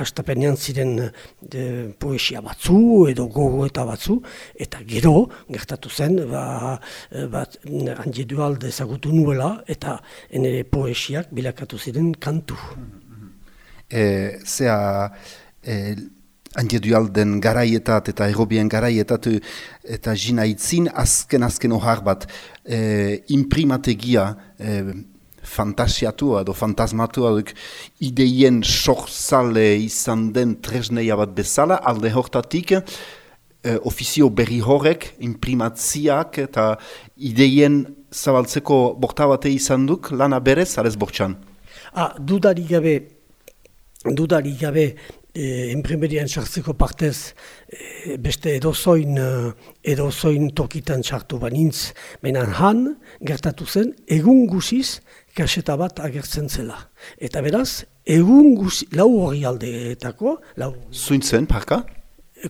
hastapenean ziren de, poesia batzu, edo gogo eta batzu, eta gero, gertatu zen, ba, eh, bat, handi dualde ezagutu nuela, eta ene poesiak bilakatu ziren kantu. E, zea, e, Dualden garaietat eta errobien garaietat eta jina itzin azken-azken ohar bat e, imprimategia e, fantasiatua edo fantasmatua duk ideien sorzale izan den tresneia bat bezala alde hortatik e, ofizio berri horrek imprimatziak eta ideien zabaltzeko bortabate izan duk lana berez, arez bortxan? Ah, dudarik gabe, dudarik gabe e, enprimerian sartzeko partez e, beste edozoin, e, edozoin tokitan sartu banintz, baina han gertatu zen egun guziz kaseta bat agertzen zela. Eta beraz, egun guzi, lau hori aldeetako, lau... Zuintzen, parka?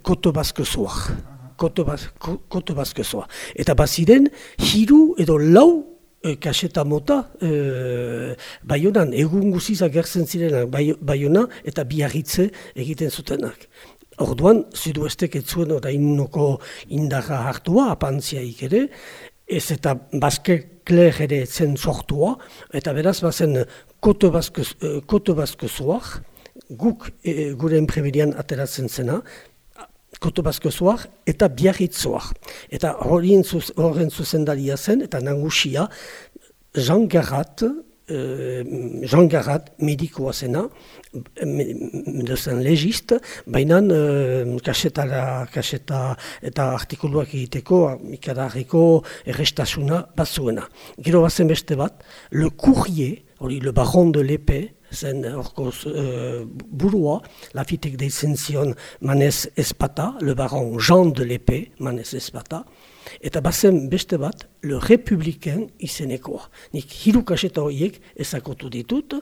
Koto bazko zoak. Koto, baz, koto bazko zoak. Eta baziren, hiru edo lau e, kaseta mota e, baionan, egun guziz agertzen zirenak bai, baiona eta biarritze egiten zutenak. Orduan, zidu estek ez zuen orainoko indarra hartua, apantziaik ere, ez eta bazke kler ere zen sortua, eta beraz bazen koto bazko zoak, guk e, gure enpreberian ateratzen zena, koto bazko zoak eta biarritzoak. Eta horien zuz, zuzendaria zen, eta nangusia, Jean Garrat, uh, Jean Garrat medikoa zena, medozen legist, baina uh, kasetara, kaseta eta artikuluak egiteko, ikadarriko errestasuna batzuena. Gero bazen beste bat, le courrier, hori le baron de l'épée, zen orko uh, burua, lafitek deitzen zion manez espata, le baron Jean de l'épée, manez espata, Eta bazen beste bat, le republiken izenekoa. Nik hiru kaseta horiek ezakotu ditut,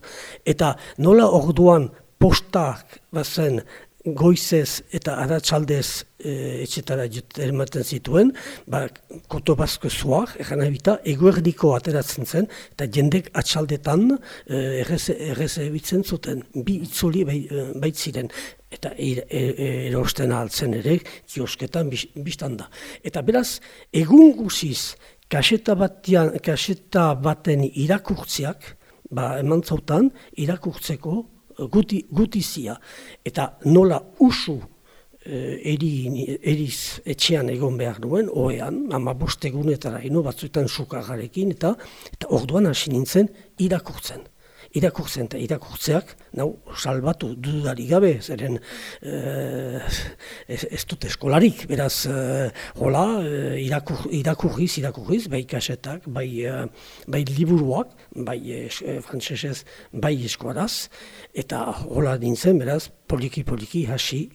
eta nola orduan postak bazen goizez eta aratsaldez e, etxetara ematen zituen, ba, koto bazko zuak, egan ebita, eguerdiko ateratzen zen, eta jendek atxaldetan e, erreze bitzen zuten, bi itzuli bai, e, baitziren eta er, erosten altzen ere, kiosketan biztan da. Eta beraz, egun guziz, kaseta, batian, kaseta baten irakurtziak, ba, eman zautan, irakurtzeko eh, guti, gutizia. Eta nola usu eh, eri, eriz etxean egon behar duen, oean, ama bostegunetara ino batzuetan sukagarekin, eta, eta orduan hasi nintzen irakurtzen irakurtzen eta irakurtzeak, nau, salbatu dudari gabe, zeren e, ez, ez dut eskolarik, beraz, e, hola, e, irakur, irakurriz, irakurriz, bai kasetak, bai, bai liburuak, bai e, frantzesez, bai eskuaraz, eta hola dintzen, beraz, poliki-poliki hasi,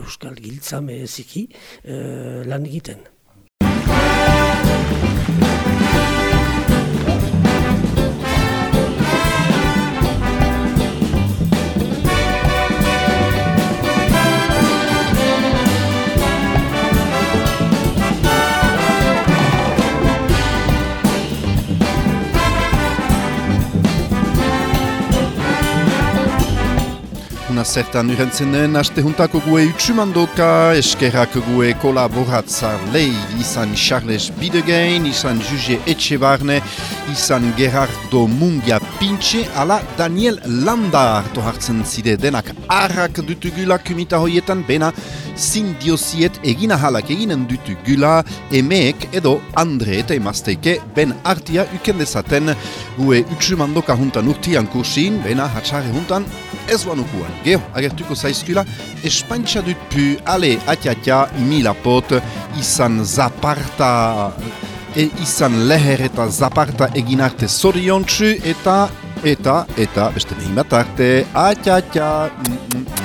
Euskal Giltza meheziki lan egiten. Zertan urentzen den, aste juntako gue utsumandoka, eskerrak gue kolaboratzar lehi, izan Charles Bidegain, izan Juge Etxebarne, izan Gerardo Mungia Pintxe, ala Daniel Landa hartu hartzen zide denak arrak dutugula kumita hoietan, bena zindioziet egina halak eginen dutugula, emeek edo Andre eta emazteike ben artia ukendezaten gue utsumandoka juntan urtian kursin, bena hatxarre juntan ez banukuan. Geho, agertuko zaizkula, espantxa dut pu, ale, atiatia, mila pot, izan zaparta, e, izan leher eta zaparta egin arte zoriontsu, eta, eta, eta, beste behin bat arte, atiatia, mm -mm.